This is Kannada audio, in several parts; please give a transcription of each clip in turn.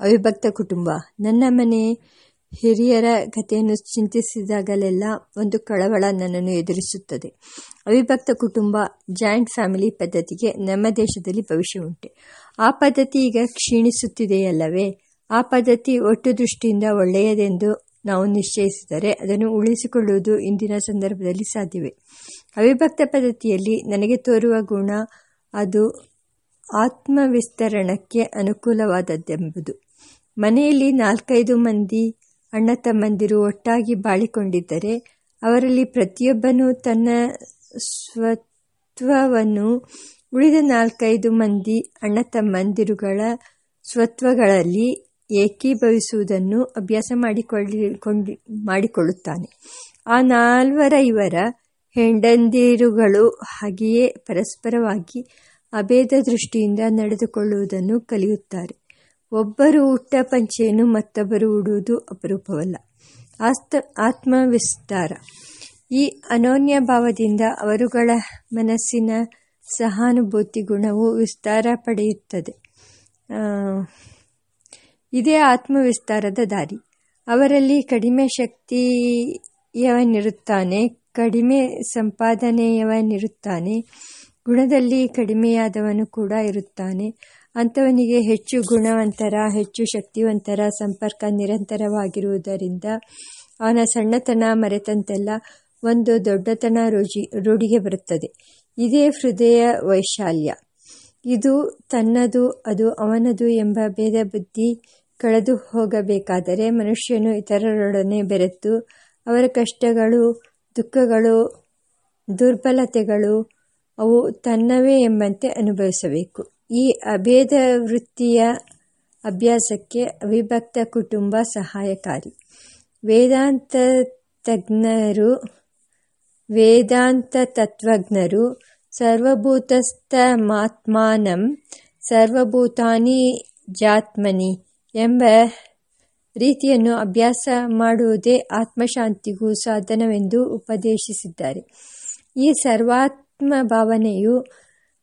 ಅವಿಭಕ್ತ ಕುಟುಂಬ. ನನ್ನ ಮನೆ ಹಿರಿಯರ ಕಥೆಯನ್ನು ಚಿಂತಿಸಿದಾಗಲೆಲ್ಲ ಒಂದು ಕಳವಳ ನನ್ನನ್ನು ಎದುರಿಸುತ್ತದೆ. ಅವಿಭಕ್ತ ಕುಟುಂಬ ಜಾಯಿಂಟ್ ಫ್ಯಾಮಿಲಿ ಪದ್ಧತಿಗೆ ನಮ್ಮ ದೇಶದಲ್ಲಿ ಭವಿಷ್ಯ ಉಂಟೆ. ಆ ಪದ್ಧತಿ ಈಗ ಕ್ಷೀಣಿಸುತ್ತಿದೆಯಲ್ಲವೇ? ಆ ಪದ್ಧತಿ ಒಟ್ಟು ದೃಷ್ಟಿಯಿಂದ ಒಳ್ಳೆಯದೆಂದು ನಾವು ನಿಶ್ಚಯಿಸಿದರೆ ಅದನ್ನು ಉಳಿಸಿಕೊಳ್ಳುವುದು ಇಂದಿನ ಸಂದರ್ಭದಲ್ಲಿ ಸಾಧ್ಯವೇ? ಅವಿಭಕ್ತ ಪದ್ಧತಿಯಲ್ಲಿ ನನಗೆ ತೋರುವ ಗುಣ ಅದು ಆತ್ಮವಿಸ್ತರಣಕ್ಕೆ ಅನುಕೂಲವಾದದ್ದೆಂಬುದು. ಮನೆಯಲ್ಲಿ ನಾಲ್ಕೈದು ಮಂದಿ ಅಣ್ಣ ತಮ್ಮಂದಿರು ಒಟ್ಟಾಗಿ ಬಾಳಿಕೊಂಡಿದ್ದರೆ, ಅವರಲ್ಲಿ ಪ್ರತಿಯೊಬ್ಬನೂ ತನ್ನ ಸ್ವತ್ವವನ್ನು ಉಳಿದ ನಾಲ್ಕೈದು ಮಂದಿ ಅಣ್ಣ ತಮ್ಮಂದಿರುಗಳ ಸ್ವತ್ವಗಳಲ್ಲಿ ಏಕೀಭವಿಸುವುದನ್ನು ಅಭ್ಯಾಸ ಮಾಡಿಕೊಳ್ಳಿ ಮಾಡಿಕೊಳ್ಳುತ್ತಾನೆ. ಆ ನಾಲ್ವರ ಇವರ ಹೆಂಡಂದಿರುಗಳು ಹಾಗೆಯೇ ಪರಸ್ಪರವಾಗಿ ಅಭೇದ ದೃಷ್ಟಿಯಿಂದ ನಡೆದುಕೊಳ್ಳುವುದನ್ನು ಕಲಿಯುತ್ತಾರೆ. ಒಬ್ಬರು ಉಟ್ಟ ಪಂಚೆಯನ್ನು ಮತ್ತೊಬ್ಬರು ಉಡುವುದು ಅಪರೂಪವಲ್ಲ. ಆಸ್ತ, ಆತ್ಮವಿಸ್ತಾರ. ಈ ಅನೋನ್ಯ ಭಾವದಿಂದ ಅವರುಗಳ ಮನಸ್ಸಿನ ಸಹಾನುಭೂತಿ ಗುಣವು ವಿಸ್ತಾರ ಪಡೆಯುತ್ತದೆ. ಇದೇ ಆತ್ಮವಿಸ್ತಾರದ ದಾರಿ. ಅವರಲ್ಲಿ ಕಡಿಮೆ ಶಕ್ತಿಯವನಿರುತ್ತಾನೆ, ಕಡಿಮೆ ಸಂಪಾದನೆಯವನಿರುತ್ತಾನೆ, ಗುಣದಲ್ಲಿ ಕಡಿಮೆಯಾದವನು ಕೂಡ ಇರುತ್ತಾನೆ. ಅಂಥವನಿಗೆ ಹೆಚ್ಚು ಗುಣವಂತರ ಹೆಚ್ಚು ಶಕ್ತಿವಂತರ, ಸಂಪರ್ಕ ನಿರಂತರವಾಗಿರುವುದರಿಂದ ಅವನ ಸಣ್ಣತನ ಮರೆತಂತೆಲ್ಲ ಒಂದು ದೊಡ್ಡತನ ರುಜಿ, ರೂಢಿಗೆ ಬರುತ್ತದೆ. ಇದೇ ಹೃದಯ ವೈಶಾಲ್ಯ. ಇದು ತನ್ನದು, ಅದು ಅವನದು ಎಂಬ ಭೇದ ಬುದ್ಧಿ ಕಳೆದು ಹೋಗಬೇಕಾದರೆ ಮನುಷ್ಯನು ಇತರರೊಡನೆ ಬೆರೆತು ಅವರ ಕಷ್ಟಗಳು, ದುಃಖಗಳು, ದುರ್ಬಲತೆಗಳು ಅವು ತನ್ನವೇ ಎಂಬಂತೆ ಅನುಭವಿಸಬೇಕು. ಈ ಅಭೇದ ವೃತ್ತಿಯ ಅಭ್ಯಾಸಕ್ಕೆ ಅವಿಭಕ್ತ ಕುಟುಂಬ ಸಹಾಯಕಾರಿ. ವೇದಾಂತ ತಜ್ಞರು ವೇದಾಂತ ತತ್ವಜ್ಞರು ಸರ್ವಭೂತಸ್ಥ ಮಾತ್ಮಾನಂ ಸರ್ವಭೂತಾನಿ ಜಾತ್ಮನಿ ಎಂಬ ರೀತಿಯನ್ನು ಅಭ್ಯಾಸ ಮಾಡುವುದೇ ಆತ್ಮಶಾಂತಿಗೂ ಸಾಧನವೆಂದು ಉಪದೇಶಿಸಿದ್ದಾರೆ. ಈ ಸರ್ವಾತ್ಮ ಭಾವನೆಯು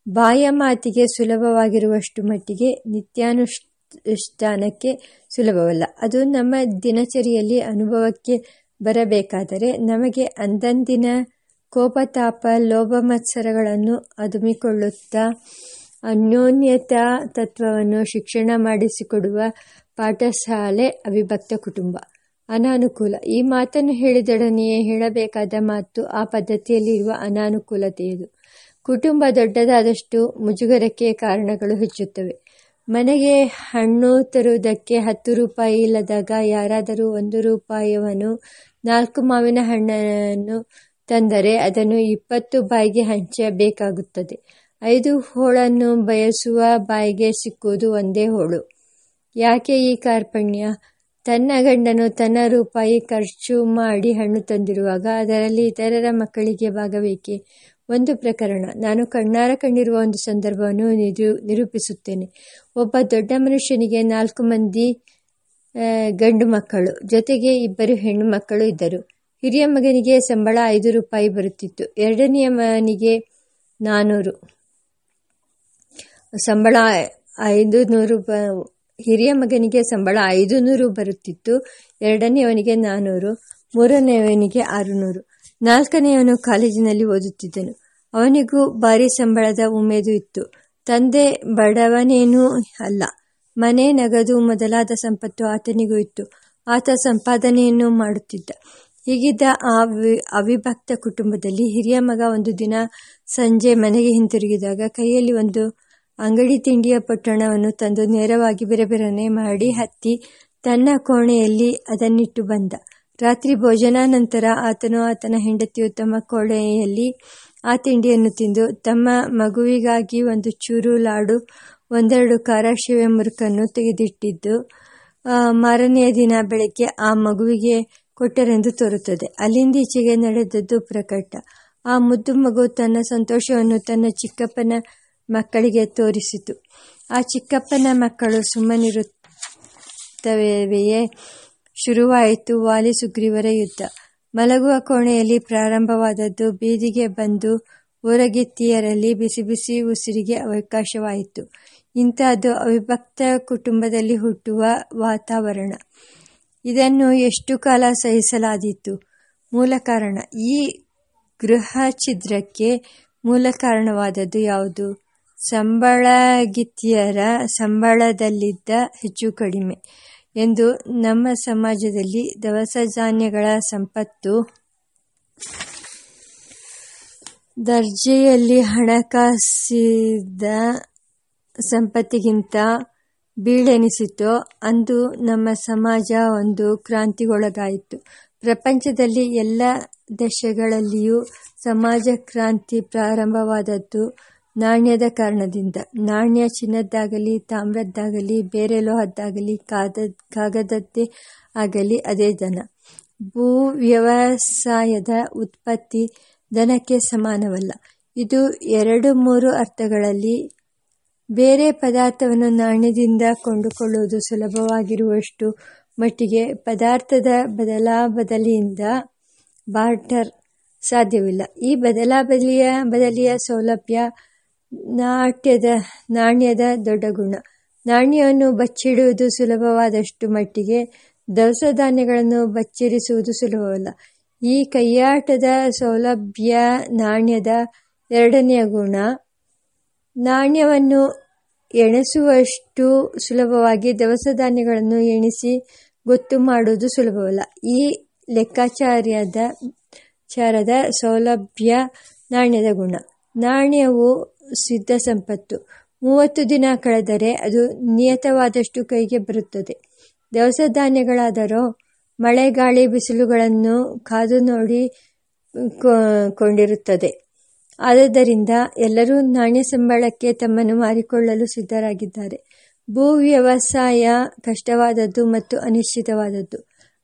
ಬಾಯ ಮಾತಿಗೆ ಸುಲಭವಾಗಿರುವಷ್ಟು ಮಟ್ಟಿಗೆ ನಿತ್ಯಾನುಷ್ಠಾನಕ್ಕೆ ಸುಲಭವಲ್ಲ. ಅದು ನಮ್ಮ ದಿನಚರಿಯಲ್ಲಿ ಅನುಭವಕ್ಕೆ ಬರಬೇಕಾದರೆ ನಮಗೆ ಅಂದಂದಿನ ಕೋಪತಾಪ ಲೋಭ, ಮತ್ಸರಗಳನ್ನು ಅದುಮಿಕೊಳ್ಳುತ್ತಾ ಅನ್ಯೋನ್ಯತಾ ತತ್ವವನ್ನು ಶಿಕ್ಷಣ ಮಾಡಿಸಿಕೊಡುವ ಪಾಠಶಾಲೆ ಅವಿಭಕ್ತ ಕುಟುಂಬ. ಅನಾನುಕೂಲ. ಈ ಮಾತನ್ನು ಹೇಳಿದೊಡನೆಯೇ ಹೇಳಬೇಕಾದ ಮಾತು ಆ ಪದ್ಧತಿಯಲ್ಲಿರುವ ಅನಾನುಕೂಲತೆಯದು. ಕುಟುಂಬ ದೊಡ್ಡದಾದಷ್ಟು ಮುಜುಗರಕ್ಕೆ ಕಾರಣಗಳು ಹೆಚ್ಚುತ್ತವೆ. ಮನೆಗೆ ಹಣ್ಣು ತರುವುದಕ್ಕೆ ಹತ್ತು ರೂಪಾಯಿ ಇಲ್ಲದಾಗ ಯಾರಾದರೂ ಒಂದು ರೂಪಾಯಿಯವನು ನಾಲ್ಕು ಮಾವಿನ ಹಣ್ಣನ್ನು ತಂದರೆ ಅದನ್ನು ಇಪ್ಪತ್ತು ಬಾಯಿಗೆ ಹಂಚಬೇಕಾಗುತ್ತದೆ. ಐದು ಹೋಳನ್ನು ಬಯಸುವ ಬಾಯಿಗೆ ಸಿಕ್ಕುವುದು ಒಂದೇ ಹೋಳು. ಯಾಕೆ ಈ ಕಾರ್ಪಣ್ಯ? ತನ್ನ ಗಂಡನು ತನ್ನ ರೂಪಾಯಿ ಖರ್ಚು ಮಾಡಿ ಹಣ್ಣು ತಂದಿರುವಾಗ ಅದರಲ್ಲಿ ಇತರರ ಮಕ್ಕಳಿಗೆ ಭಾಗಬೇಕೆ ಒಂದು ಪ್ರಕರಣ. ನಾನು ಕಣ್ಣಾರ ಕಂಡಿರುವ ಒಂದು ಸಂದರ್ಭವನ್ನು ನಿರು, ನಿರೂಪಿಸುತ್ತೇನೆ. ಒಬ್ಬ ದೊಡ್ಡ ಮನುಷ್ಯನಿಗೆ ನಾಲ್ಕು ಮಂದಿ ಗಂಡು ಮಕ್ಕಳು. ಜೊತೆಗೆ ಇಬ್ಬರು ಹೆಣ್ಣು ಮಕ್ಕಳು ಇದ್ದರು. ಹಿರಿಯ ಮಗನಿಗೆ ಸಂಬಳ ಐದು ರೂಪಾಯಿ ಬರುತ್ತಿತ್ತು. ಎರಡನೆಯ ಮಗನಿಗೆ ನಾನ್ನೂರು ಸಂಬಳ ಐದು ನೂರು ಹಿರಿಯ ಮಗನಿಗೆ ಸಂಬಳ ಐದು ನೂರು ಬರುತ್ತಿತ್ತು. ಎರಡನೆಯವನಿಗೆ ನಾನೂರು. ಮೂರನೆಯವನಿಗೆ ಆರುನೂರು. ನಾಲ್ಕನೆಯವನು ಕಾಲೇಜಿನಲ್ಲಿ ಓದುತ್ತಿದ್ದನು. ಅವನಿಗೂ ಭಾರಿ ಸಂಬಳದ ಉಮೇದು ಇತ್ತು. ತಂದೆ ಬಡವನೇನೂ ಅಲ್ಲ. ಮನೆ ನಗದು ಮೊದಲಾದ ಸಂಪತ್ತು ಆತನಿಗೂ ಇತ್ತು. ಆತ ಸಂಪಾದನೆಯನ್ನು ಮಾಡುತ್ತಿದ್ದ. ಹೀಗಿದ್ದ ಆ ಅವಿಭಕ್ತ ಕುಟುಂಬದಲ್ಲಿ ಹಿರಿಯ ಮಗ ಒಂದು ದಿನ ಸಂಜೆ ಮನೆಗೆ ಹಿಂತಿರುಗಿದಾಗ ಕೈಯಲ್ಲಿ ಒಂದು ಅಂಗಡಿ ತಿಂಡಿಯ ಪೊಟ್ಟಣವನ್ನು ತಂದು ನೇರವಾಗಿ ಬೆರಬೆರನೆ ಮಾಡಿ ಹತ್ತಿ ತನ್ನ ಕೋಣೆಯಲ್ಲಿ ಅದನ್ನಿಟ್ಟು ಬಂದ. ರಾತ್ರಿ ಭೋಜನಾನಂತರ ಆತನು ಆತನ ಹೆಂಡತಿಯು ತಮ್ಮ ಕೋಣೆಯಲ್ಲಿ ಆ ತಿಂಡಿಯನ್ನು ತಿಂದು, ತಮ್ಮ ಮಗುವಿಗಾಗಿ ಒಂದು ಚೂರು ಲಾಡು, ಒಂದೆರಡು ಖಾರಾಶಿವೆ ಮುರುಕನ್ನು ತೆಗೆದಿಟ್ಟಿದ್ದು ಮಾರನೆಯ ದಿನ ಬೆಳಗ್ಗೆ ಆ ಮಗುವಿಗೆ ಕೊಟ್ಟರೆಂದು ತೋರುತ್ತದೆ. ಅಲ್ಲಿಂದೀಚೆಗೆ ನಡೆದದ್ದು ಪ್ರಕಟ. ಆ ಮುದ್ದು ಮಗು ತನ್ನ ಸಂತೋಷವನ್ನು ತನ್ನ ಚಿಕ್ಕಪ್ಪನ ಮಕ್ಕಳಿಗೆ ತೋರಿಸಿತು. ಆ ಚಿಕ್ಕಪ್ಪನ ಮಕ್ಕಳು ಸುಮ್ಮನಿರುತ್ತವೆಯೇ? ಶುರುವಾಯಿತು ವಾಲಿ ಸುಗ್ರೀವರ ಯುದ್ಧ. ಮಲಗುವ ಕೋಣೆಯಲ್ಲಿ ಪ್ರಾರಂಭವಾದದ್ದು ಬೀದಿಗೆ ಬಂದು ಊರಗಿತ್ತಿಯರಲ್ಲಿ ಬಿಸಿ ಬಿಸಿ ಉಸಿರಿಗೆ ಅವಕಾಶವಾಯಿತು. ಇಂಥದ್ದು ಅವಿಭಕ್ತ ಕುಟುಂಬದಲ್ಲಿ ಹುಟ್ಟುವ ವಾತಾವರಣ. ಇದನ್ನು ಎಷ್ಟು ಕಾಲ ಸಹಿಸಲಾದೀತು? ಮೂಲ ಕಾರಣ, ಈ ಗೃಹ ಛಿದ್ರಕ್ಕೆ ಮೂಲ ಕಾರಣವಾದದ್ದು ಯಾವುದು? ಸಂಬಳಗಿತ್ತಿಯರ ಸಂಬಳದಲ್ಲಿದ್ದ ಹೆಚ್ಚು ಕಡಿಮೆ. ಎಂದು ನಮ್ಮ ಸಮಾಜದಲ್ಲಿ ದವಸ ಧಾನ್ಯಗಳ ಸಂಪತ್ತು ದರ್ಜೆಯಲ್ಲಿ ಹಣಕಾಸಿದ ಸಂಪತ್ತಿಗಿಂತ ಬೀಳೆನಿಸಿತು. ಅಂದು ನಮ್ಮ ಸಮಾಜ ಒಂದು ಕ್ರಾಂತಿಗೊಳಗಾಯಿತು. ಪ್ರಪಂಚದಲ್ಲಿ ಎಲ್ಲ ದೇಶಗಳಲ್ಲಿಯೂ ಸಮಾಜ ಕ್ರಾಂತಿ ಪ್ರಾರಂಭವಾದದ್ದು ನಾಣ್ಯದ ಕಾರಣದಿಂದ. ನಾಣ್ಯ ಚಿನ್ನದ್ದಾಗಲಿ, ತಾಮ್ರದ್ದಾಗಲಿ, ಬೇರೆ ಲೋಹದ್ದಾಗಲಿ, ಕಾದ, ಕಾಗದದ್ದೇ ಆಗಲಿ ಅದೇ ದನ ಭೂ ವ್ಯವಸಾಯದ ಉತ್ಪತ್ತಿ ದನಕ್ಕೆ ಸಮಾನವಲ್ಲ. ಇದು ಎರಡು ಮೂರು ಅರ್ಥಗಳಲ್ಲಿ ಬೇರೆ ಪದಾರ್ಥವನ್ನು ನಾಣ್ಯದಿಂದ ಕೊಂಡುಕೊಳ್ಳುವುದು ಸುಲಭವಾಗಿರುವಷ್ಟು ಮಟ್ಟಿಗೆ ಪದಾರ್ಥದ ಬದಲಾಬದಲಿಯಿಂದ ಬಾರ್ಟರ್ ಸಾಧ್ಯವಿಲ್ಲ. ಈ ಬದಲಾಬದಲಿಯ, ಬದಲಿಯ ಸೌಲಭ್ಯ ನಾಟ್ಯದ, ನಾಣ್ಯದ ದೊಡ್ಡ ಗುಣ. ನಾಣ್ಯವನ್ನು ಬಚ್ಚಿಡುವುದು ಸುಲಭವಾದಷ್ಟು ಮಟ್ಟಿಗೆ ದವಸ ಧಾನ್ಯಗಳನ್ನು ಬಚ್ಚಿರಿಸುವುದು ಸುಲಭವಲ್ಲ. ಈ ಕೈಯಾಟದ ಸೌಲಭ್ಯ ನಾಣ್ಯದ ಎರಡನೆಯ ಗುಣ. ನಾಣ್ಯವನ್ನು ಎಣಿಸುವಷ್ಟು ಸುಲಭವಾಗಿ ದವಸ ಧಾನ್ಯಗಳನ್ನು ಎಣಿಸಿ ಗೊತ್ತು ಮಾಡುವುದು ಸುಲಭವಲ್ಲ. ಈ ಲೆಕ್ಕಾಚಾರ್ಯದ ಚಾರದ ಸೌಲಭ್ಯ ನಾಣ್ಯದ ಗುಣ. ನಾಣ್ಯವು ಸಿದ್ಧ ಸಂಪತ್ತು. ಮೂವತ್ತು ದಿನ ಕಳೆದರೆ ಅದು ನಿಯತವಾದಷ್ಟು ಕೈಗೆ ಬರುತ್ತದೆ. ದವಸ ಧಾನ್ಯಗಳಾದರೂ ಮಳೆ, ಗಾಳಿ, ಬಿಸಿಲುಗಳನ್ನು ಕಾದು ನೋಡಿ ಕೊಂಡಿರುತ್ತದೆ. ಆದ್ದರಿಂದ ಎಲ್ಲರೂ ನಾಣ್ಯ ಸಂಬಳಕ್ಕೆ ತಮ್ಮನ್ನು ಮಾರಿಕೊಳ್ಳಲು ಸಿದ್ಧರಾಗಿದ್ದಾರೆ. ಭೂ ವ್ಯವಸಾಯ ಕಷ್ಟವಾದದ್ದು ಮತ್ತು ಅನಿಶ್ಚಿತವಾದದ್ದು.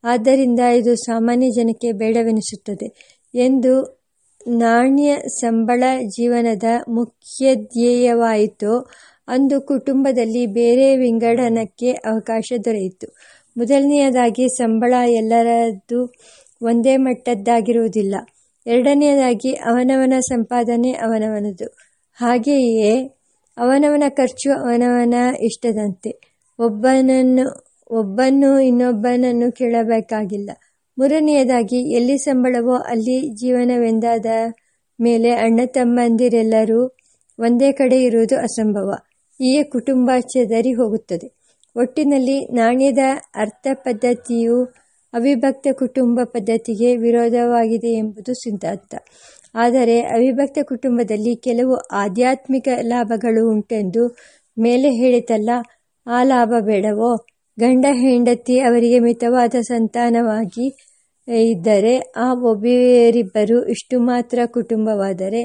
ಆದ್ದರಿಂದ ಇದು ಸಾಮಾನ್ಯ ಜನಕ್ಕೆ ಬೇಡವೆನಿಸುತ್ತದೆ ಎಂದು ನಾಣ್ಯ ಸಂಬಳ ಜೀವನದ ಮುಖ್ಯ ಧ್ಯೇಯವಾಯಿತೋ. ಅಂದು ಕುಟುಂಬದಲ್ಲಿ ಬೇರೆ ವಿಂಗಡನಕ್ಕೆ ಅವಕಾಶ ದೊರೆಯಿತು. ಮೊದಲನೆಯದಾಗಿ ಸಂಬಳ ಎಲ್ಲರದ್ದು ಒಂದೇ ಮಟ್ಟದ್ದಾಗಿರುವುದಿಲ್ಲ. ಎರಡನೆಯದಾಗಿ ಅವನವನ ಸಂಪಾದನೆ ಅವನವನದು. ಹಾಗೆಯೇ ಅವನವನ ಖರ್ಚು ಅವನವನ ಇಷ್ಟದಂತೆ. ಒಬ್ಬನನ್ನು ಒಬ್ಬನು ಇನ್ನೊಬ್ಬನನ್ನು ಕೇಳಬೇಕಾಗಿಲ್ಲ. ಮೂರನೆಯದಾಗಿ, ಎಲ್ಲಿ ಸಂಬಳವೋ ಅಲ್ಲಿ ಜೀವನವೆಂದಾದ ಮೇಲೆ ಅಣ್ಣ ತಮ್ಮಂದಿರೆಲ್ಲರೂ ಒಂದೇ ಕಡೆ ಇರುವುದು ಅಸಂಭವ. ಹೀಗೆ ಕುಟುಂಬ ಚದರಿ ಹೋಗುತ್ತದೆ. ಒಟ್ಟಿನಲ್ಲಿ ನಾಣ್ಯದ ಅರ್ಥ ಪದ್ಧತಿಯು ಅವಿಭಕ್ತ ಕುಟುಂಬ ಪದ್ಧತಿಗೆ ವಿರೋಧವಾಗಿದೆ ಎಂಬುದು ಸಿದ್ಧಾಂತ. ಆದರೆ ಅವಿಭಕ್ತ ಕುಟುಂಬದಲ್ಲಿ ಕೆಲವು ಆಧ್ಯಾತ್ಮಿಕ ಲಾಭಗಳು ಉಂಟೆಂದು ಮೇಲೆ ಹೇಳಿತಲ್ಲ, ಆ ಲಾಭ ಬೇಡವೋ? ಗಂಡ ಹೆಂಡತಿ ಅವರಿಗೆ ಮಿತವಾದ ಸಂತಾನವಾಗಿ ಇದ್ದರೆ ಆ ಒಬ್ಬರಿಬ್ಬರು ಇಷ್ಟು ಮಾತ್ರ ಕುಟುಂಬವಾದರೆ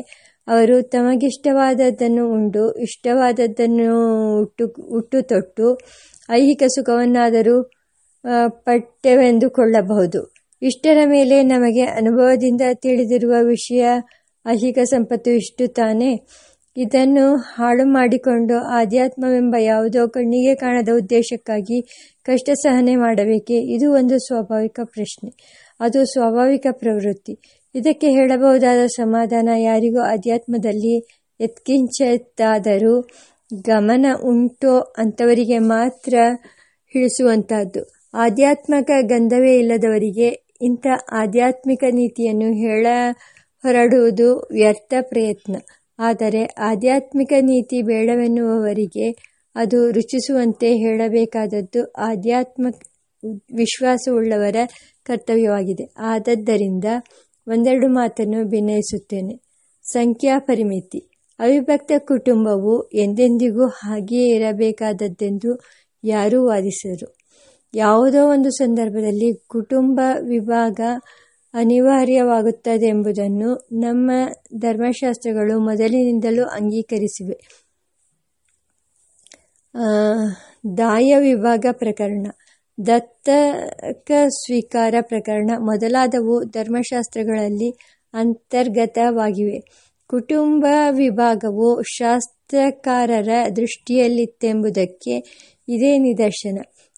ಅವರು ತಮಗಿಷ್ಟವಾದದ್ದನ್ನು ಉಂಡು, ಇಷ್ಟವಾದದ್ದನ್ನು ಉಟ್ಟು ಉಟ್ಟು ತೊಟ್ಟು, ಐಹಿಕ ಸುಖವನ್ನಾದರೂ ಪಠ್ಯವೆಂದುಕೊಳ್ಳಬಹುದು. ಇಷ್ಟರ ಮೇಲೆ ನಮಗೆ ಅನುಭವದಿಂದ ತಿಳಿದಿರುವ ವಿಷಯ, ಐಹಿಕ ಸಂಪತ್ತು ಇಷ್ಟು ತಾನೇ. ಇದನ್ನು ಹಾಳು ಮಾಡಿಕೊಂಡು ಆಧ್ಯಾತ್ಮವೆಂಬ ಯಾವುದೋ ಕಣ್ಣಿಗೆ ಕಾಣದ ಉದ್ದೇಶಕ್ಕಾಗಿ ಕಷ್ಟ ಸಹನೆ ಮಾಡಬೇಕೆ? ಇದು ಒಂದು ಸ್ವಾಭಾವಿಕ ಪ್ರಶ್ನೆ. ಅದು ಸ್ವಾಭಾವಿಕ ಪ್ರವೃತ್ತಿ. ಇದಕ್ಕೆ ಹೇಳಬಹುದಾದ ಸಮಾಧಾನ ಯಾರಿಗೂ ಅಧ್ಯಾತ್ಮದಲ್ಲಿ ಎತ್ಕಿಂಚೆತ್ತಾದರೂ ಗಮನ ಉಂಟೋ ಅಂಥವರಿಗೆ ಮಾತ್ರ ಹಿಡಿಸುವಂತಹದ್ದು. ಆಧ್ಯಾತ್ಮಕ ಗಂಧವೇ ಇಲ್ಲದವರಿಗೆ ಇಂಥ ಆಧ್ಯಾತ್ಮಿಕ ನೀತಿಯನ್ನು ಹೇಳ ಹೊರಡುವುದು ವ್ಯರ್ಥ ಪ್ರಯತ್ನ. ಆದರೆ ಆಧ್ಯಾತ್ಮಿಕ ನೀತಿ ಬೇಡವೆನ್ನುವವರಿಗೆ ಅದು ರುಚಿಸುವಂತೆ ಹೇಳಬೇಕಾದದ್ದು ಆಧ್ಯಾತ್ಮ ವಿಶ್ವಾಸವುಳ್ಳವರ ಕರ್ತವ್ಯವಾಗಿದೆ. ಆದದ್ದರಿಂದ ಒಂದೆರಡು ಮಾತನ್ನು ಭಿನ್ನಯಿಸುತ್ತೇನೆ ಸಂಖ್ಯಾ ಪರಿಮಿತಿ ಅವಿಭಕ್ತ ಕುಟುಂಬವು ಎಂದೆಂದಿಗೂ ಹಾಗೆಯೇ ಇರಬೇಕಾದದ್ದೆಂದು ಯಾರೂ ವಾದಿಸಿದರು ಯಾವುದೋ ಒಂದು ಸಂದರ್ಭದಲ್ಲಿ ಕುಟುಂಬ ವಿಭಾಗ ಅನಿವಾರ್ಯವಾಗುತ್ತದೆ ಎಂಬುದನ್ನು ನಮ್ಮ ಧರ್ಮಶಾಸ್ತ್ರಗಳು ಮೊದಲಿನಿಂದಲೂ ಅಂಗೀಕರಿಸಿವೆ. ದಾಯ ವಿಭಾಗ ಪ್ರಕರಣ. ದತ್ತಕ ಸ್ವೀಕಾರ ಪ್ರಕರಣ ಮೊದಲಾದವು ಧರ್ಮಶಾಸ್ತ್ರಗಳಲ್ಲಿ ಅಂತರ್ಗತವಾಗಿವೆ. ಕುಟುಂಬ ವಿಭಾಗವು ಶಾಸ್ತ್ರಕಾರರ ದೃಷ್ಟಿಯಲ್ಲಿತ್ತೆಂಬುದಕ್ಕೆ ಇದೇ ನಿದರ್ಶನ.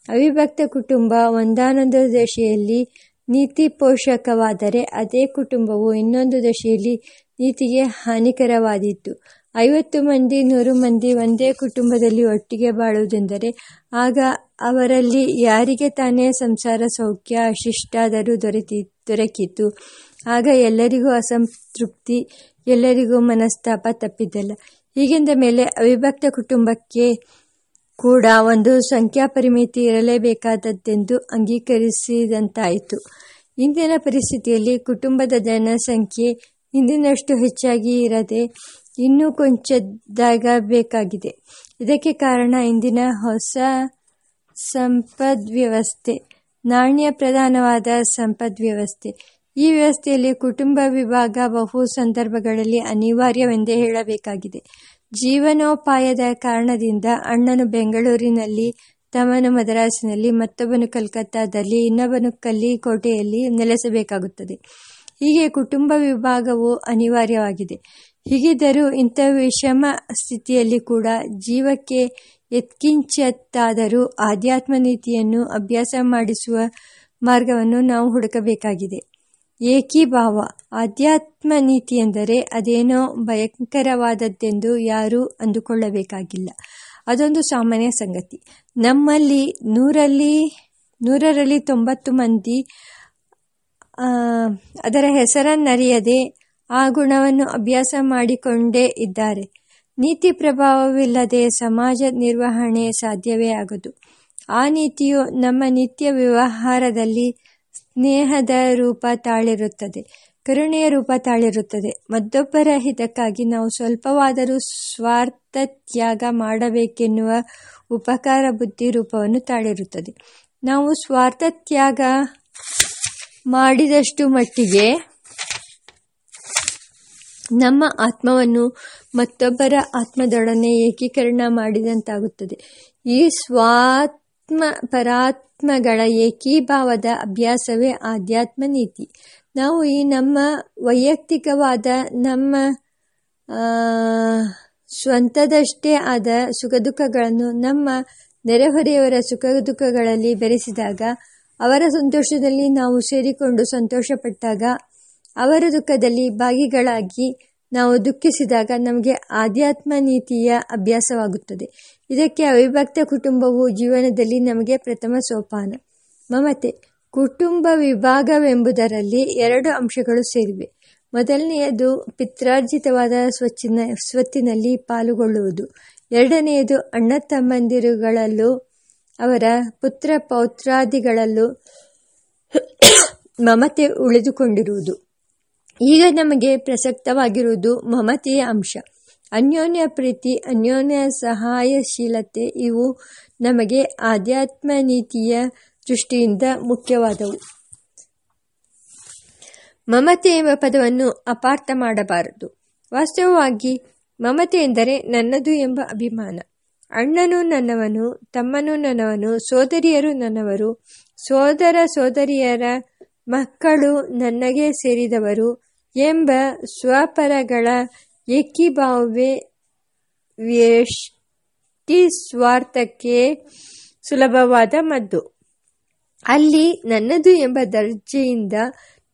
ಅವಿಭಕ್ತ ಕುಟುಂಬ ಒಂದಾನೊಂದು ದಶೆಯಲ್ಲಿ ನೀತಿ ಪೋಷಕವಾದರೆ ಅದೇ ಕುಟುಂಬವು ಇನ್ನೊಂದು ದಶೆಯಲ್ಲಿ ನೀತಿಗೆ ಹಾನಿಕರವಾದೀತು. ಐವತ್ತು ಮಂದಿ, ನೂರು ಮಂದಿ ಒಂದೇ ಕುಟುಂಬದಲ್ಲಿ ಒಟ್ಟಿಗೆ ಬಾಳುವುದೆಂದರೆ ಆಗ ಅವರಲ್ಲಿ ಯಾರಿಗೆ ತಾನೇ ಸಂಸಾರ ಸೌಖ್ಯ ಶಿಷ್ಟಾದರೂ ದೊರೆತಿ, ದೊರಕಿತು. ಆಗ ಎಲ್ಲರಿಗೂ ಅಸಂತೃಪ್ತಿ, ಎಲ್ಲರಿಗೂ ಮನಸ್ತಾಪ ತಪ್ಪಿದ್ದಲ್ಲ. ಹೀಗೆಂದ ಮೇಲೆ ಅವಿಭಕ್ತ ಕುಟುಂಬಕ್ಕೆ ಕೂಡ ಒಂದು ಸಂಖ್ಯಾ ಪರಿಮಿತಿ ಇರಲೇಬೇಕಾದದ್ದೆಂದು ಅಂಗೀಕರಿಸಿದಂತಾಯಿತು. ಇಂದಿನ ಪರಿಸ್ಥಿತಿಯಲ್ಲಿ ಕುಟುಂಬದ ಜನಸಂಖ್ಯೆ ಹಿಂದಿನಷ್ಟು ಹೆಚ್ಚಾಗಿ ಇರದೆ ಇನ್ನೂ ಕೊಂಚದ್ದಾಗಬೇಕಾಗಿದೆ ಇದಕ್ಕೆ ಕಾರಣ ಇಂದಿನ ಹೊಸ ಸಂಪದ್ ವ್ಯವಸ್ಥೆ ನಾಣ್ಯ ಪ್ರಧಾನವಾದ ಸಂಪದ್ ವ್ಯವಸ್ಥೆ ಈ ವ್ಯವಸ್ಥೆಯಲ್ಲಿ ಕುಟುಂಬ ವಿಭಾಗ ಬಹು ಸಂದರ್ಭಗಳಲ್ಲಿ ಅನಿವಾರ್ಯವೆಂದೇ ಹೇಳಬೇಕಾಗಿದೆ. ಜೀವನೋಪಾಯದ ಕಾರಣದಿಂದ ಅಣ್ಣನು ಬೆಂಗಳೂರಿನಲ್ಲಿ, ತಮ್ಮನು ಮದ್ರಾಸಿನಲ್ಲಿ, ಮತ್ತೊಬ್ಬನು ಕಲ್ಕತ್ತಾದಲ್ಲಿ, ಇನ್ನೊಬ್ಬನು ಕಲ್ಲಿಕೋಟೆಯಲ್ಲಿ ನೆಲೆಸಬೇಕಾಗುತ್ತದೆ. ಹೀಗೆ ಕುಟುಂಬ ವಿಭಾಗವು ಅನಿವಾರ್ಯವಾಗಿದೆ. ಹೀಗಿದ್ದರೂ ಇಂಥ ವಿಷಮ ಸ್ಥಿತಿಯಲ್ಲಿ ಕೂಡ ಜೀವಕ್ಕೆ ಎತ್ಕಿಂಚತ್ತಾದರೂ ಆಧ್ಯಾತ್ಮ ನೀತಿಯನ್ನು ಅಭ್ಯಾಸ ಮಾಡಿಸುವ ಮಾರ್ಗವನ್ನು ನಾವು ಹುಡುಕಬೇಕಾಗಿದೆ. ಏಕೀಭಾವ ಆಧ್ಯಾತ್ಮ ನೀತಿ ಎಂದರೆ ಅದೇನೋ ಭಯಂಕರವಾದದ್ದೆಂದು ಯಾರೂ ಅಂದುಕೊಳ್ಳಬೇಕಾಗಿಲ್ಲ. ಅದೊಂದು ಸಾಮಾನ್ಯ ಸಂಗತಿ. ನಮ್ಮಲ್ಲಿ ನೂರಲ್ಲಿ, ನೂರರಲ್ಲಿ ತೊಂಬತ್ತು ಮಂದಿ ಅದರ ಹೆಸರನ್ನರಿಯದೆ ಆ ಗುಣವನ್ನು ಅಭ್ಯಾಸ ಮಾಡಿಕೊಂಡೇ ಇದ್ದಾರೆ. ನೀತಿ ಪ್ರಭಾವವಿಲ್ಲದೆ ಸಮಾಜ ನಿರ್ವಹಣೆ ಸಾಧ್ಯವೇ ಆಗದು ಆ ನೀತಿಯು ನಮ್ಮ ನಿತ್ಯ ವ್ಯವಹಾರದಲ್ಲಿ ಸ್ನೇಹದ ರೂಪ ತಾಳಿರುತ್ತದೆ, ಕರುಣೆಯ ರೂಪ ತಾಳಿರುತ್ತದೆ. ಮತ್ತೊಬ್ಬರ ಹಿತಕ್ಕಾಗಿ ನಾವು ಸ್ವಲ್ಪವಾದರೂ ಸ್ವಾರ್ಥ ತ್ಯಾಗ ಮಾಡಬೇಕೆನ್ನುವ ಉಪಕಾರ ಬುದ್ಧಿ ರೂಪವನ್ನು ತಾಳಿರುತ್ತದೆ. ನಾವು ಸ್ವಾರ್ಥ ತ್ಯಾಗ ಮಾಡಿದಷ್ಟು ಮಟ್ಟಿಗೆ ನಮ್ಮ ಆತ್ಮವನ್ನು ಮತ್ತೊಬ್ಬರ ಆತ್ಮದೊಡನೆ ಏಕೀಕರಣ ಮಾಡಿದಂತಾಗುತ್ತದೆ. ಈ ಸ್ವಾತ್ಮ ಪರಾತ್ಮಗಳ ಏಕೀಭಾವದ ಅಭ್ಯಾಸವೇ ಆಧ್ಯಾತ್ಮ ನೀತಿ. ನಾವು ಈ ನಮ್ಮ ವೈಯಕ್ತಿಕವಾದ ನಮ್ಮ ಸ್ವಂತದಷ್ಟೇ ಆದ ಸುಖ ದುಃಖಗಳನ್ನು ನಮ್ಮ ನೆರೆಹೊರೆಯವರ ಸುಖ ದುಃಖಗಳಲ್ಲಿ ಬೆರೆಸಿದಾಗ ಅವರ ಸಂತೋಷದಲ್ಲಿ ನಾವು ಸೇರಿಕೊಂಡು ಸಂತೋಷಪಟ್ಟಾಗ ಅವರ ದುಃಖದಲ್ಲಿ ಭಾಗಿಗಳಾಗಿ ನಾವು ದುಃಖಿಸಿದಾಗ ನಮಗೆ ಆಧ್ಯಾತ್ಮ ನೀತಿಯ ಅಭ್ಯಾಸವಾಗುತ್ತದೆ. ಇದಕ್ಕೆ ಅವಿಭಕ್ತ ಕುಟುಂಬವು ಜೀವನದಲ್ಲಿ ನಮಗೆ ಪ್ರಥಮ ಸೋಪಾನ. ಮಮತೆ, ಕುಟುಂಬ ವಿಭಾಗವೆಂಬುದರಲ್ಲಿ ಎರಡು ಅಂಶಗಳು ಸೇರಿವೆ. ಮೊದಲನೆಯದು ಪಿತ್ರಾರ್ಜಿತವಾದ ಸ್ವಚ್ಛಿನ, ಸ್ವತ್ತಿನಲ್ಲಿ ಪಾಲುಗೊಳ್ಳುವುದು. ಎರಡನೆಯದು ಅಣ್ಣ ತಮ್ಮಂದಿರುಗಳಲ್ಲೂ, ಅವರ ಪುತ್ರ ಪೌತ್ರಾದಿಗಳಲ್ಲೂ ಮಮತೆ ಉಳಿದುಕೊಂಡಿರುವುದು. ಈಗ ನಮಗೆ ಪ್ರಸಕ್ತವಾಗಿರುವುದು ಮಮತೆಯ ಅಂಶ. ಅನ್ಯೋನ್ಯ ಪ್ರೀತಿ, ಅನ್ಯೋನ್ಯ ಸಹಾಯಶೀಲತೆ ಇವು ನಮಗೆ ಆಧ್ಯಾತ್ಮ ನೀತಿಯ ದೃಷ್ಟಿಯಿಂದ ಮುಖ್ಯವಾದವು. ಮಮತೆ ಎಂಬ ಪದವನ್ನು ಅಪಾರ್ಥ ಮಾಡಬಾರದು. ವಾಸ್ತವವಾಗಿ ಮಮತೆ ಎಂದರೆ ನನ್ನದು ಎಂಬ ಅಭಿಮಾನ. ಅಣ್ಣನು ನನ್ನವನು, ತಮ್ಮನು ನನ್ನವನು, ಸೋದರಿಯರು ನನ್ನವರು, ಸೋದರ ಸೋದರಿಯರ ಮಕ್ಕಳು ನನಗೆ ಸೇರಿದವರು ಎಂಬ ಸ್ವಪರಗಳ ಏಕೀಭಾವವೇ ವ್ಯಷ್ಟಿ ಸ್ವಾರ್ಥಕ್ಕೆ ಸುಲಭವಾದ ಮದ್ದು. ಅಲ್ಲಿ ನನ್ನದು ಎಂಬ ದರ್ಜೆಯಿಂದ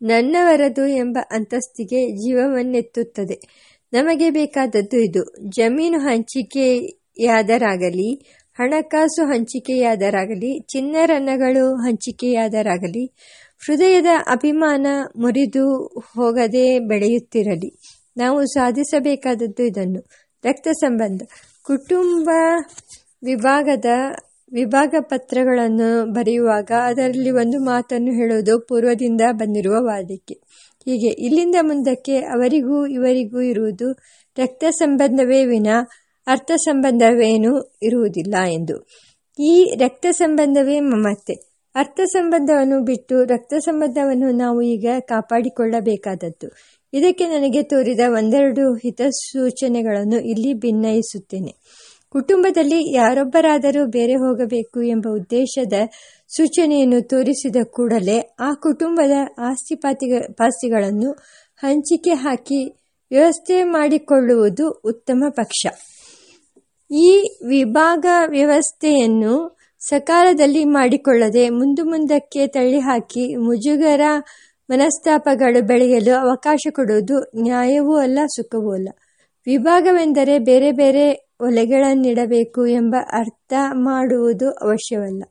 ನನ್ನವರದು ಎಂಬ ಅಂತಸ್ತಿಗೆ ಜೀವವನ್ನೆತ್ತುತ್ತದೆ. ನಮಗೆ ಬೇಕಾದದ್ದು ಇದು. ಜಮೀನು ಹಂಚಿಕೆಯಾದರಾಗಲಿ, ಹಣಕಾಸು ಹಂಚಿಕೆಯಾದರಾಗಲಿ ಚಿನ್ನರನ್ನಗಳು ಹಂಚಿಕೆಯಾದರಾಗಲಿ ಹೃದಯದ ಅಭಿಮಾನ ಮುರಿದು ಹೋಗದೆ ಬೆಳೆಯುತ್ತಿರಲಿ. ನಾವು ಸಾಧಿಸಬೇಕಾದದ್ದು ಇದನ್ನು. ರಕ್ತ ಸಂಬಂಧ. ಕುಟುಂಬ ವಿಭಾಗದ ವಿಭಾಗ ಪತ್ರಗಳನ್ನು ಬರೆಯುವಾಗ ಅದರಲ್ಲಿ ಒಂದು ಮಾತನ್ನು ಹೇಳುವುದು ಪೂರ್ವದಿಂದ ಬಂದಿರುವ ವಾದಕ್ಕೆ. ಹೀಗೆ, ಇಲ್ಲಿಂದ ಮುಂದಕ್ಕೆ ಅವರಿಗೂ ಇವರಿಗೂ ಇರುವುದು ರಕ್ತ ಸಂಬಂಧವೇ ವಿನ, ಅರ್ಥ ಸಂಬಂಧವೇನೂ ಇರುವುದಿಲ್ಲ ಎಂದು. ಈ ರಕ್ತ ಸಂಬಂಧವೇ ಮಮತೆ. ಅರ್ಥ ಸಂಬಂಧವನ್ನು ಬಿಟ್ಟು ರಕ್ತ ಸಂಬಂಧವನ್ನು ನಾವು ಈಗ ಕಾಪಾಡಿಕೊಳ್ಳಬೇಕಾದದ್ದು. ಇದಕ್ಕೆ ನನಗೆ ತೋರಿದ ಒಂದೆರಡು ಹಿತಸೂಚನೆಗಳನ್ನು ಇಲ್ಲಿ ಭಿನ್ನಯಿಸುತ್ತೇನೆ. ಕುಟುಂಬದಲ್ಲಿ ಯಾರೊಬ್ಬರಾದರೂ ಬೇರೆ ಹೋಗಬೇಕು ಎಂಬ ಉದ್ದೇಶದ ಸೂಚನೆಯನ್ನು ತೋರಿಸಿದ ಕೂಡಲೇ ಆ ಕುಟುಂಬದ ಆಸ್ತಿ ಪಾಸ್ತಿಗಳನ್ನು ಹಂಚಿಕೆ ಹಾಕಿ ವ್ಯವಸ್ಥೆ ಮಾಡಿಕೊಳ್ಳುವುದು ಉತ್ತಮ ಪಕ್ಷ. ಈ ವಿಭಾಗ ವ್ಯವಸ್ಥೆಯನ್ನು ಸಕಾಲದಲ್ಲಿ ಮಾಡಿಕೊಳ್ಳದೆ ಮುಂದು ಮುಂದಕ್ಕೆ ತಳ್ಳಿಹಾಕಿ ಮುಜುಗರ ಮನಸ್ತಾಪಗಳು ಬೆಳೆಯಲು ಅವಕಾಶ ಕೊಡುವುದು ನ್ಯಾಯವೂ ಅಲ್ಲ, ಸುಖವೂ ಅಲ್ಲ. ವಿಭಾಗವೆಂದರೆ ಬೇರೆ ಬೇರೆ ಒಲೆಗಳನ್ನಿಡಬೇಕು ಎಂಬ ಅರ್ಥ ಮಾಡುವುದು ಅವಶ್ಯವಲ್ಲ.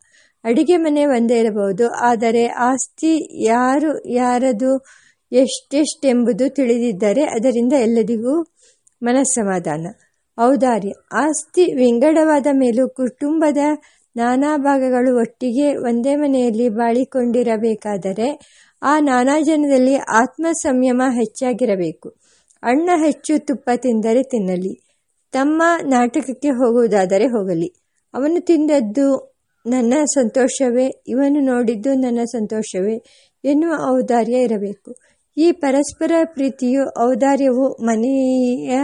ಅಡಿಗೆ ಮನೆ ಒಂದೇ ಇರಬಹುದು, ಆದರೆ ಆಸ್ತಿ ಯಾರು, ಯಾರದು ಎಷ್ಟೆಷ್ಟೆಂಬುದು ತಿಳಿದಿದ್ದರೆ ಅದರಿಂದ ಎಲ್ಲರಿಗೂ ಮನಸ್ಸಮಾಧಾನ. ಔದಾರ್ಯ. ಆಸ್ತಿ ವಿಂಗಡವಾದ ಮೇಲೂ ಕುಟುಂಬದ ನಾನಾ ಭಾಗಗಳು ಒಟ್ಟಿಗೆ ಒಂದೇ ಮನೆಯಲ್ಲಿ ಬಾಳಿಕೊಂಡಿರಬೇಕಾದರೆ ಆ ನಾನಾ ಜನದಲ್ಲಿ ಆತ್ಮ ಸಂಯಮ ಹೆಚ್ಚಾಗಿರಬೇಕು. ಅಣ್ಣ ಹೆಚ್ಚು ತುಪ್ಪ ತಿಂದರೆ ತಿನ್ನಲಿ. ತಮ್ಮ ನಾಟಕಕ್ಕೆ ಹೋಗುವುದಾದರೆ ಹೋಗಲಿ. ಅವನು ತಿಂದದ್ದು ನನ್ನ ಸಂತೋಷವೇ, ಇವನು ನೋಡಿದ್ದು ನನ್ನ ಸಂತೋಷವೇ ಎನ್ನುವ ಔದಾರ್ಯ ಇರಬೇಕು. ಈ ಪರಸ್ಪರ ಪ್ರೀತಿಯು ಔದಾರ್ಯವು ಮನೆಯ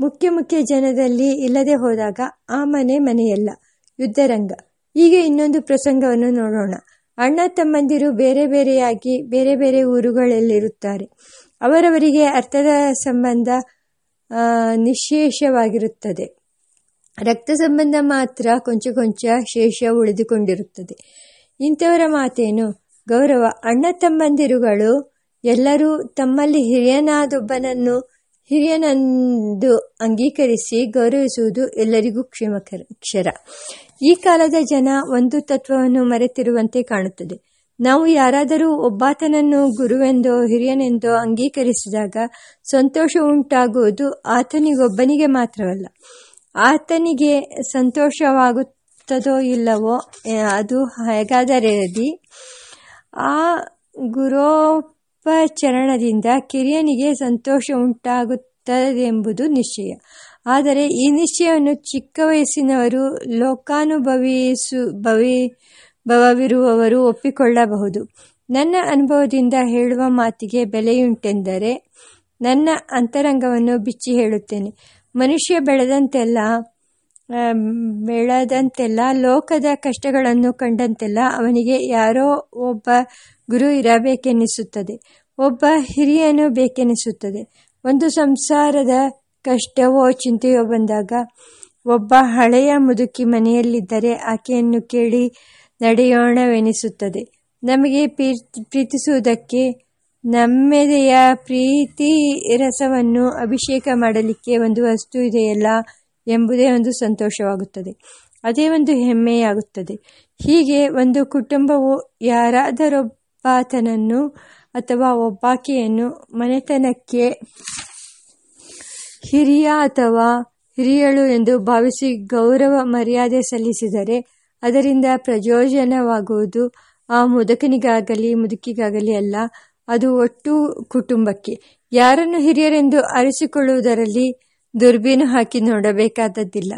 ಮುಖ್ಯ ಮುಖ್ಯ ಜನದಲ್ಲಿ ಇಲ್ಲದೆ ಹೋದಾಗ ಆ ಮನೆ ಮನೆಯಲ್ಲ. ಯುದ್ಧರಂಗ. ಈಗ ಇನ್ನೊಂದು ಪ್ರಸಂಗವನ್ನು ನೋಡೋಣ. ಅಣ್ಣ ತಮ್ಮಂದಿರು ಬೇರೆ ಬೇರೆಯಾಗಿ ಬೇರೆ ಬೇರೆ ಊರುಗಳಲ್ಲಿರುತ್ತಾರೆ. ಅವರವರಿಗೆ ಅರ್ಥದ ಸಂಬಂಧ ನಿಶೇಷವಾಗಿರುತ್ತದೆ. ರಕ್ತ ಸಂಬಂಧ ಮಾತ್ರ ಕೊಂಚ ಕೊಂಚ ಶೇಷ ಉಳಿದುಕೊಂಡಿರುತ್ತದೆ. ಇಂಥವರ ಮಾತೇನು? ಗೌರವ, ಅಣ್ಣ ತಮ್ಮಂದಿರುಗಳು ಎಲ್ಲರೂ ತಮ್ಮಲ್ಲಿ ಹಿರಿಯನಾದೊಬ್ಬನನ್ನು ಹಿರಿಯನಂದು ಅಂಗೀಕರಿಸಿ ಗೌರವಿಸುವುದು ಎಲ್ಲರಿಗೂ ಕ್ಷೇಮಕರ ಕ್ಷರ. ಈ ಕಾಲದ ಜನ ಒಂದು ತತ್ವವನ್ನು ಮರೆತಿರುವಂತೆ ಕಾಣುತ್ತದೆ. ನಾವು ಯಾರಾದರೂ ಒಬ್ಬಾತನನ್ನು ಗುರುವೆಂದೋ, ಹಿರಿಯನೆಂದೋ ಅಂಗೀಕರಿಸಿದಾಗ ಸಂತೋಷ ಉಂಟಾಗುವುದು ಆತನಿಗೊಬ್ಬನಿಗೆ ಮಾತ್ರವಲ್ಲ. ಆತನಿಗೆ ಸಂತೋಷವಾಗುತ್ತದೋ ಇಲ್ಲವೋ ಅದು ಹೇಗಾದರೆ ಆ ಗುರೋಪಚರಣದಿಂದ ಕಿರಿಯನಿಗೆ ಸಂತೋಷ ಉಂಟಾಗುತ್ತದೆಂಬುದು ನಿಶ್ಚಯ. ಆದರೆ ಈ ನಿಶ್ಚಯವನ್ನು ಚಿಕ್ಕ ವಯಸ್ಸಿನವರು ಲೋಕಾನುಭವಿಸು ಭವಿ ಭವವಿರುವವರು ಒಪ್ಪಿಕೊಳ್ಳಬಹುದು. ನನ್ನ ಅನುಭವದಿಂದ ಹೇಳುವ ಮಾತಿಗೆ ಬೆಲೆಯುಂಟೆಂದರೆ ನನ್ನ ಅಂತರಂಗವನ್ನು ಬಿಚ್ಚಿ ಹೇಳುತ್ತೇನೆ. ಮನುಷ್ಯ ಬೆಳೆದಂತೆಲ್ಲ ಬೆಳೆದಂತೆಲ್ಲ, ಲೋಕದ ಕಷ್ಟಗಳನ್ನು ಕಂಡಂತೆಲ್ಲ ಅವನಿಗೆ ಯಾರೋ ಒಬ್ಬ ಗುರು ಇರಬೇಕೆನಿಸುತ್ತದೆ. ಒಬ್ಬ ಹಿರಿಯನು ಬೇಕೆನಿಸುತ್ತದೆ. ಒಂದು ಸಂಸಾರದ ಕಷ್ಟವೋ ಚಿಂತೆಯೋ ಬಂದಾಗ ಒಬ್ಬ ಹಳೆಯ ಮುದುಕಿ ಮನೆಯಲ್ಲಿದ್ದರೆ ಆಕೆಯನ್ನು ಕೇಳಿ ನಡೆಯೋಣವೆನಿಸುತ್ತದೆ. ನಮಗೆ ಪ್ರೀತಿಸುವುದಕ್ಕೆ ನಮ್ಮೆದೆಯ ಪ್ರೀತಿ ರಸವನ್ನು ಅಭಿಷೇಕ ಮಾಡಲಿಕ್ಕೆ ಒಂದು ವಸ್ತು ಇದೆಯಲ್ಲ ಎಂಬುದೇ ಒಂದು ಸಂತೋಷವಾಗುತ್ತದೆ. ಅದೇ ಒಂದು ಹೆಮ್ಮೆಯಾಗುತ್ತದೆ. ಹೀಗೆ ಒಂದು ಕುಟುಂಬವು ಯಾರಾದರೊಬ್ಬಾತನನ್ನು ಅಥವಾ ಒಬ್ಬಾಕೆಯನ್ನು ಮನೆತನಕ್ಕೆ ಹಿರಿಯ ಅಥವಾ ಹಿರಿಯಳು ಎಂದು ಭಾವಿಸಿ ಗೌರವ ಮರ್ಯಾದೆ ಸಲ್ಲಿಸಿದರೆ ಅದರಿಂದ ಪ್ರಯೋಜನವಾಗುವುದು ಆ ಮುದುಕನಿಗಾಗಲಿ, ಮುದುಕಿಗಾಗಲಿ ಅಲ್ಲ, ಅದು ಒಟ್ಟು ಕುಟುಂಬಕ್ಕೆ. ಯಾರನ್ನು ಹಿರಿಯರೆಂದು ಅರಿಸಿಕೊಳ್ಳುವುದರಲ್ಲಿ ದುರ್ಬೀನು ಹಾಕಿ ನೋಡಬೇಕಾದದ್ದಿಲ್ಲ.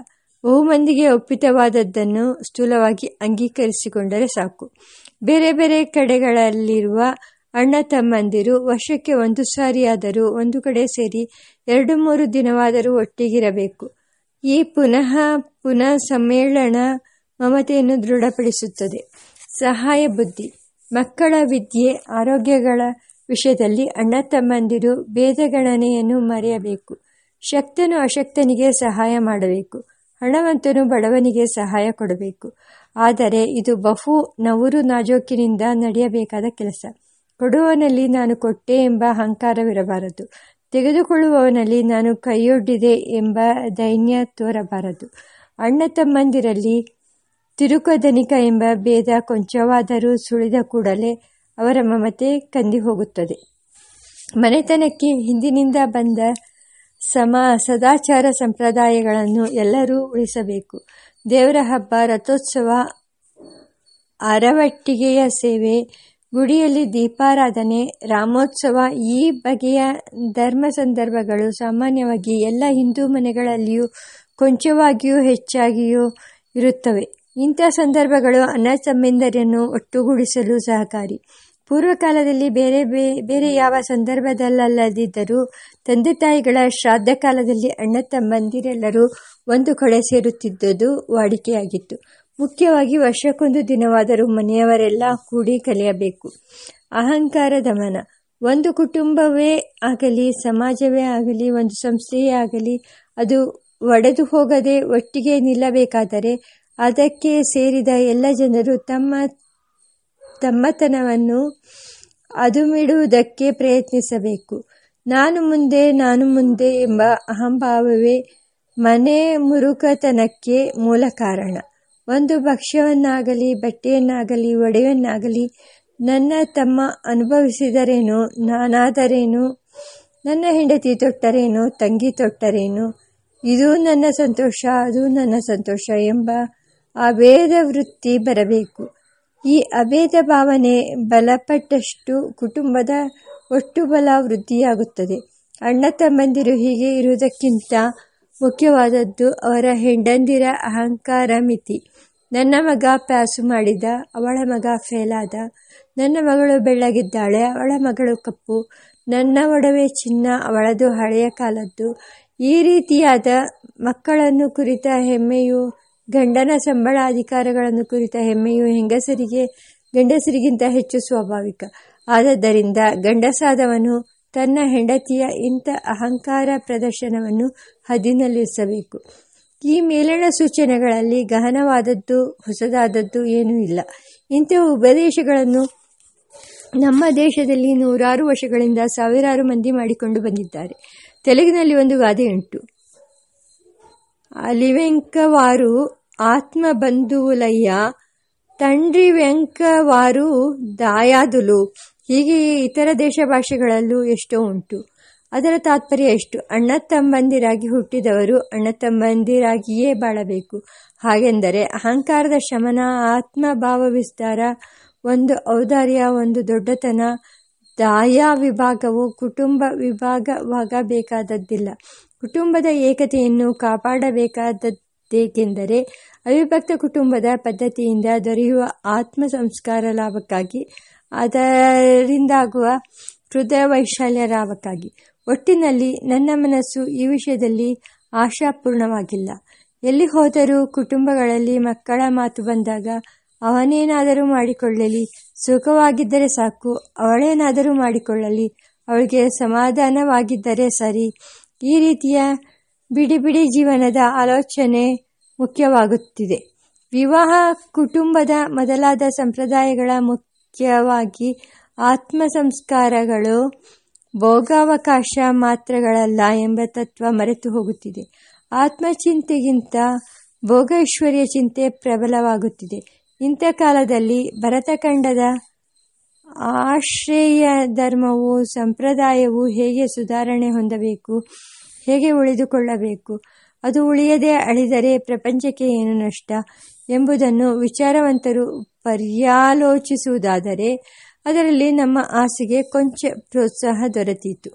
ಬಹುಮಂದಿಗೆ ಒಪ್ಪಿತವಾದದ್ದನ್ನು ಸ್ಥೂಲವಾಗಿ ಅಂಗೀಕರಿಸಿಕೊಂಡರೆ ಸಾಕು. ಬೇರೆ ಬೇರೆ ಕಡೆಗಳಲ್ಲಿರುವ ಅಣ್ಣ ತಮ್ಮಂದಿರು, ವರ್ಷಕ್ಕೆ ಒಂದು ಸಾರಿಯಾದರೂ ಒಂದು ಕಡೆ ಸೇರಿ ಎರಡು ಮೂರು ದಿನವಾದರೂ ಒಟ್ಟಿಗಿರಬೇಕು. ಈ ಪುನಃ ಪುನಃ ಸಮ್ಮೇಳನ ಮಮತೆಯನ್ನು ದೃಢಪಡಿಸುತ್ತದೆ. ಸಹಾಯ ಬುದ್ಧಿ. ಮಕ್ಕಳ ವಿದ್ಯೆ, ಆರೋಗ್ಯಗಳ ವಿಷಯದಲ್ಲಿ ಅಣ್ಣ ತಮ್ಮಂದಿರು ಭೇದಗಣನೆಯನ್ನು ಮರೆಯಬೇಕು. ಶಕ್ತನು ಅಶಕ್ತನಿಗೆ ಸಹಾಯ ಮಾಡಬೇಕು. ಹಣವಂತನು ಬಡವನಿಗೆ ಸಹಾಯ ಕೊಡಬೇಕು. ಆದರೆ ಇದು ಬಹು ನವರು ನಾಜೋಕಿನಿಂದ ನಡೆಯಬೇಕಾದ ಕೆಲಸ. ಕೊಡುವವನಲ್ಲಿ ನಾನು ಕೊಟ್ಟೆ ಎಂಬ ಅಹಂಕಾರವಿರಬಾರದು. ತೆಗೆದುಕೊಳ್ಳುವವನಲ್ಲಿ ನಾನು ಕೈಯೊಡ್ಡಿದೆ ಎಂಬ ದೈನ್ಯ ತೋರಬಾರದು. ಅಣ್ಣ ತಮ್ಮಂದಿರಲ್ಲಿ ತಿರುಕದನಿಕ ಎಂಬ ಭೇದ ಕೊಂಚವಾದರೂ ಸುಳಿದ ಕೂಡಲೇ ಅವರ ಮಮತೆ ಕಂದಿ ಹೋಗುತ್ತದೆ ಮನೆತನಕ್ಕೆ ಹಿಂದಿನಿಂದ ಬಂದ ಸಮ, ಸದಾಚಾರ ಸಂಪ್ರದಾಯಗಳನ್ನು ಎಲ್ಲರೂ ಉಳಿಸಬೇಕು. ದೇವರ ಹಬ್ಬ ರಥೋತ್ಸವ ಅರವಟ್ಟಿಗೆಯ ಸೇವೆ ಗುಡಿಯಲ್ಲಿ ದೀಪಾರಾಧನೆ, ರಾಮೋತ್ಸವ ಈ ಬಗೆಯ ಧರ್ಮ ಸಂದರ್ಭಗಳು ಸಾಮಾನ್ಯವಾಗಿ ಎಲ್ಲ ಹಿಂದೂ ಮನೆಗಳಲ್ಲಿಯೂ ಕೊಂಚವಾಗಿಯೂ ಹೆಚ್ಚಾಗಿಯೂ ಇರುತ್ತವೆ. ಇಂಥ ಸಂದರ್ಭಗಳು ಅನ್ನ ಸಂಬಂಧರನ್ನು ಒಟ್ಟುಗೂಡಿಸಲು ಸಹಕಾರಿ. ಪೂರ್ವಕಾಲದಲ್ಲಿ ಬೇರೆ ಬೇರೆ ಯಾವ ಸಂದರ್ಭದಲ್ಲದಿದ್ದರೂ ತಂದೆ ತಾಯಿಗಳ ಶ್ರಾದ್ದ ಕಾಲದಲ್ಲಿ ಅಣ್ಣ ತಮ್ಮಂದಿರೆಲ್ಲರೂ ಒಂದು ಕಡೆ ಸೇರುತ್ತಿದ್ದುದು ವಾಡಿಕೆಯಾಗಿತ್ತು. ಮುಖ್ಯವಾಗಿ ವರ್ಷಕ್ಕೊಂದು ದಿನವಾದರೂ ಮನೆಯವರೆಲ್ಲ ಕೂಡಿ ಕಲಿಯಬೇಕು. ಅಹಂಕಾರ ದಮನ. ಒಂದು ಕುಟುಂಬವೇ ಆಗಲಿ, ಸಮಾಜವೇ ಆಗಲಿ, ಒಂದು ಸಂಸ್ಥೆಯೇ ಆಗಲಿ, ಅದು ಒಡೆದು ಹೋಗದೆ ಒಟ್ಟಿಗೆ ನಿಲ್ಲಬೇಕಾದರೆ ಅದಕ್ಕೆ ಸೇರಿದ ಎಲ್ಲ ಜನರು ತಮ್ಮ ತಮ್ಮತನವನ್ನು ಅದುಮಿಡುವುದಕ್ಕೆ ಪ್ರಯತ್ನಿಸಬೇಕು. ನಾನು ಮುಂದೆ ನಾನು ಮುಂದೆ ಎಂಬ ಅಹಂಭಾವವೇ ಮನೆ ಮುರುಕತನಕ್ಕೆ ಮೂಲ ಕಾರಣ. ಒಂದು ಭಕ್ಷ್ಯವನ್ನಾಗಲಿ, ಬಟ್ಟೆಯನ್ನಾಗಲಿ, ಒಡೆಯನ್ನಾಗಲಿ ನನ್ನ ತಮ್ಮ ಅನುಭವಿಸಿದರೇನು, ನಾನಾದರೇನು, ನನ್ನ ಹೆಂಡತಿ ತೊಟ್ಟರೇನು, ತಂಗಿ ತೊಟ್ಟರೇನು, ಇದು ನನ್ನ ಸಂತೋಷ, ಅದು ನನ್ನ ಸಂತೋಷ ಎಂಬ ಅಭೇದ ವೃತ್ತಿ ಬರಬೇಕು. ಈ ಅಭೇದ ಭಾವನೆ ಬಲಪಟ್ಟಷ್ಟು ಕುಟುಂಬದ ಒಟ್ಟು ಬಲ ವೃದ್ಧಿಯಾಗುತ್ತದೆ. ಅಣ್ಣ ತಮ್ಮಂದಿರು ಹೀಗೆ ಇರುವುದಕ್ಕಿಂತ ಮುಖ್ಯವಾದದ್ದು ಅವರ ಹೆಂಡಂದಿರ ಅಹಂಕಾರ ಮಿತಿ ನನ್ನ ಮಗ ಪ್ಯಾಸು ಮಾಡಿದ, ಅವಳ ಮಗ ಫೇಲಾದ, ನನ್ನ ಮಗಳು ಬೆಳ್ಳಗಿದ್ದಾಳೆ, ಅವಳ ಮಗಳು ಕಪ್ಪು, ನನ್ನ ಒಡವೆ ಚಿನ್ನ, ಅವಳದು ಹಳೆಯ ಕಾಲದ್ದು. ಈ ರೀತಿಯಾದ ಮಕ್ಕಳನ್ನು ಕುರಿತ ಹೆಮ್ಮೆಯು, ಗಂಡನ ಸಂಬಳ ಅಧಿಕಾರಗಳನ್ನು ಕುರಿತ ಹೆಮ್ಮೆಯು ಹೆಂಗಸರಿಗೆ, ಗಂಡಸರಿಗಿಂತ ಹೆಚ್ಚು ಸ್ವಾಭಾವಿಕ. ಆದ್ದರಿಂದ ಗಂಡಸಾದವನು ತನ್ನ ಹೆಂಡತಿಯ ಇಂಥ ಅಹಂಕಾರ ಪ್ರದರ್ಶನವನ್ನು ಹದ್ದಿನಲ್ಲಿರಿಸಬೇಕು ಈ ಮೇಲಿನ ಸೂಚನೆಗಳಲ್ಲಿ ಗಹನವಾದದ್ದು, ಹೊಸದಾದದ್ದು ಏನೂ ಇಲ್ಲ. ಇಂತಹ ಉಪದೇಶಗಳನ್ನು ನಮ್ಮ ದೇಶದಲ್ಲಿ ನೂರಾರು ವರ್ಷಗಳಿಂದ ಸಾವಿರಾರು ಮಂದಿ ಮಾಡಿಕೊಂಡು ಬಂದಿದ್ದಾರೆ. ತೆಲುಗಿನಲ್ಲಿ ಒಂದು ಗಾದೆ ಉಂಟು. ಅಲಿವೆಂಕವಾರು ಆತ್ಮ ಬಂಧುವುಲಯ್ಯ ತಂಡ್ರಿ ವೆಂಕವಾರು ದಾಯಾದುಲು, ಹೀಗೆಯೇ ಇತರ ದೇಶ ಭಾಷೆಗಳಲ್ಲೂ ಎಷ್ಟೋ ಉಂಟು. ಅದರ ತಾತ್ಪರ್ಯ ಎಷ್ಟು? ಅಣ್ಣ ತಮ್ಮಂದಿರಾಗಿ ಹುಟ್ಟಿದವರು ಅಣ್ಣ ತಮ್ಮಂದಿರಾಗಿಯೇ ಬಾಳಬೇಕು. ಹಾಗೆಂದರೆ ಅಹಂಕಾರದ ಶಮನ ಆತ್ಮ ಭಾವ ವಿಸ್ತಾರ ಒಂದು ಔದಾರ್ಯ, ಒಂದು ದೊಡ್ಡತನ ದಾಯಾ ವಿಭಾಗವು ಕುಟುಂಬ ವಿಭಾಗವಾಗಬೇಕಾದದ್ದಿಲ್ಲ. ಕುಟುಂಬದ ಏಕತೆಯನ್ನು ಕಾಪಾಡಬೇಕಾದದ್ದೇಕೆಂದರೆ ಅವಿಭಕ್ತ ಕುಟುಂಬದ ಪದ್ಧತಿಯಿಂದ ದೊರೆಯುವ ಆತ್ಮ ಸಂಸ್ಕಾರ ಲಾಭಕ್ಕಾಗಿ, ಅದರಿಂದಾಗುವ ಹೃದಯ ವೈಶಾಲ್ಯ ಲಾಭಕ್ಕಾಗಿ. ಒಟ್ಟಿನಲ್ಲಿ ನನ್ನ ಮನಸ್ಸು ಈ ವಿಷಯದಲ್ಲಿ ಆಶಾಪೂರ್ಣವಾಗಿಲ್ಲ. ಎಲ್ಲಿ ಹೋದರೂ ಕುಟುಂಬಗಳಲ್ಲಿ ಮಕ್ಕಳ ಮಾತು ಬಂದಾಗ, ಅವನೇನಾದರೂ ಮಾಡಿಕೊಳ್ಳಲಿ, ಸುಖವಾಗಿದ್ದರೆ ಸಾಕು, ಅವಳೇನಾದರೂ ಮಾಡಿಕೊಳ್ಳಲಿ, ಅವಳಿಗೆ ಸಮಾಧಾನವಾಗಿದ್ದರೆ ಸರಿ. ಈ ರೀತಿಯ ಬಿಡಿ ಬಿಡಿ ಜೀವನದ ಆಲೋಚನೆ ಮುಖ್ಯವಾಗುತ್ತಿದೆ. ವಿವಾಹ ಕುಟುಂಬದ ಮೊದಲಾದ ಸಂಪ್ರದಾಯಗಳ ಮುಖ್ಯವಾಗಿ ಆತ್ಮ ಸಂಸ್ಕಾರಗಳು ಭೋಗಾವಕಾಶ ಮಾತ್ರಗಳಲ್ಲ ಎಂಬ ತತ್ವ ಮರೆತು ಹೋಗುತ್ತಿದೆ. ಆತ್ಮಚಿಂತೆಗಿಂತ ಭೋಗೈಶ್ವರ್ಯ ಚಿಂತೆ ಪ್ರಬಲವಾಗುತ್ತಿದೆ. ಇಂಥ ಕಾಲದಲ್ಲಿ ಭರತಖಂಡದ ಆಶ್ರಯ ಧರ್ಮವು ಸಂಪ್ರದಾಯವು ಹೇಗೆ ಸುಧಾರಣೆ ಹೊಂದಬೇಕು, ಹೇಗೆ ಉಳಿದುಕೊಳ್ಳಬೇಕು, ಅದು ಉಳಿಯದೆ ಅಳಿದರೆ ಪ್ರಪಂಚಕ್ಕೆ ಏನು ನಷ್ಟ ಎಂಬುದನ್ನು ವಿಚಾರವಂತರು ಪರ್ಯಾಲೋಚಿಸುವುದಾದರೆ ಅದರಲ್ಲಿ ನಮ್ಮ ಆಸೆಗೆ ಕೊಂಚ ಪ್ರೋತ್ಸಾಹ ದೊರೆತೀತು